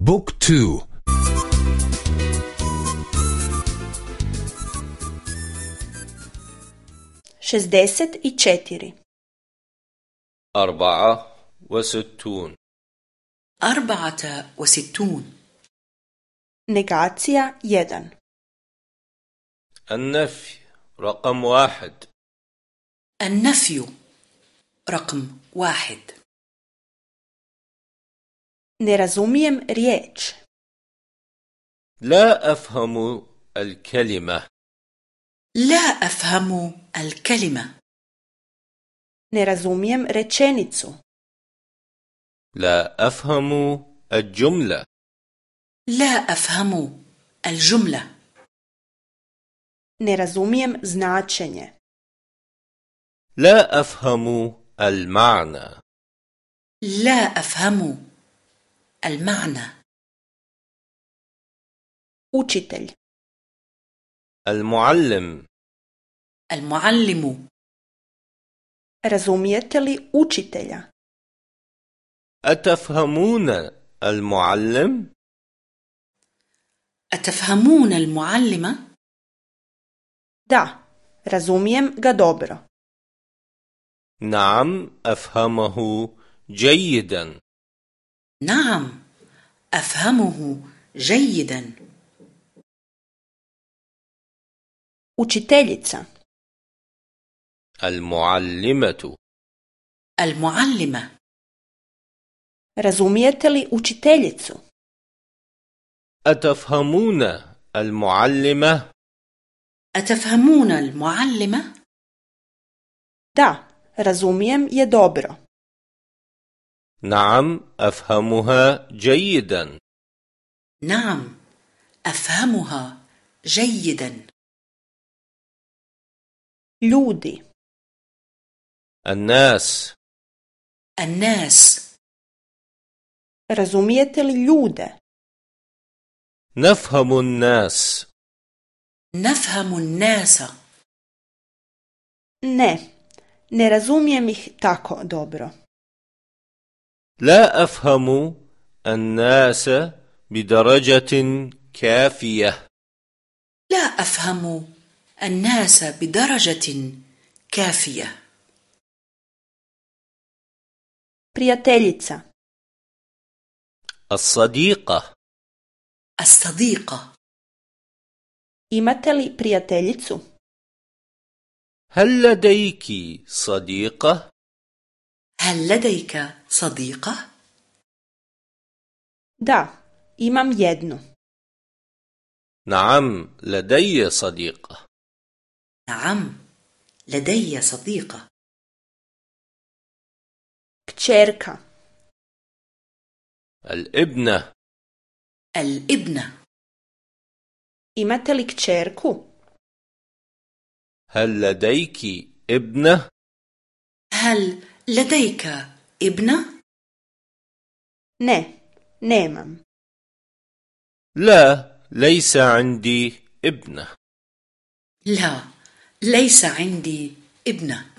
بوك تو. شزدست i četiri أربعة وستون. أربعة وستون. Negacija jedan النفي رقم واحد. النفي رقم واحد. Ne razumijem riječ. لا أفهم الكلمة لا أفهم الكلمة Ne razumijem rečenicu. لا أفهم الجملة لا أفهم الجملة Ne razumijem značenje. لا أفهم المعنى لا أفهم المعنى Učitelj. المعلم المعلم li učitelja? أتفهمون المعلم؟ أتفهمون المعلم؟ Da, razumijem ga dobro. نعم أفهمه جيدا نعم أفهمه جيدا Učiteljica. المعلمة المعلمة Razumijete li učiteljicu? أتفهمون المعلمة؟ أتفهمون المعلمة؟ Da, razumijem je dobro. نعم أفهمها جيدا نعم أفهمها جيدا Ljudi. الناس الناس li ljude? نفهم الناس نفهم الناس Ne, ne razumijem ih tako dobro. لا أفهم الناس بدرجة كافية لا أفهم الناس بدرجة كافية Prijateljica. الصديقة الصديقة Imate li prijateljicu? هل لديك صديقة؟ هل لديك صديقة؟ Da, imam jednu. نعم لدي صديقة نعم لدي صديقة Kćerka. الابنة الابنة Imate li kćerku? هل لديك ابنة؟ هل لديك ابنة؟ Ne, nemam. لا ليس عندي ابنة لا ليس عندي ابنة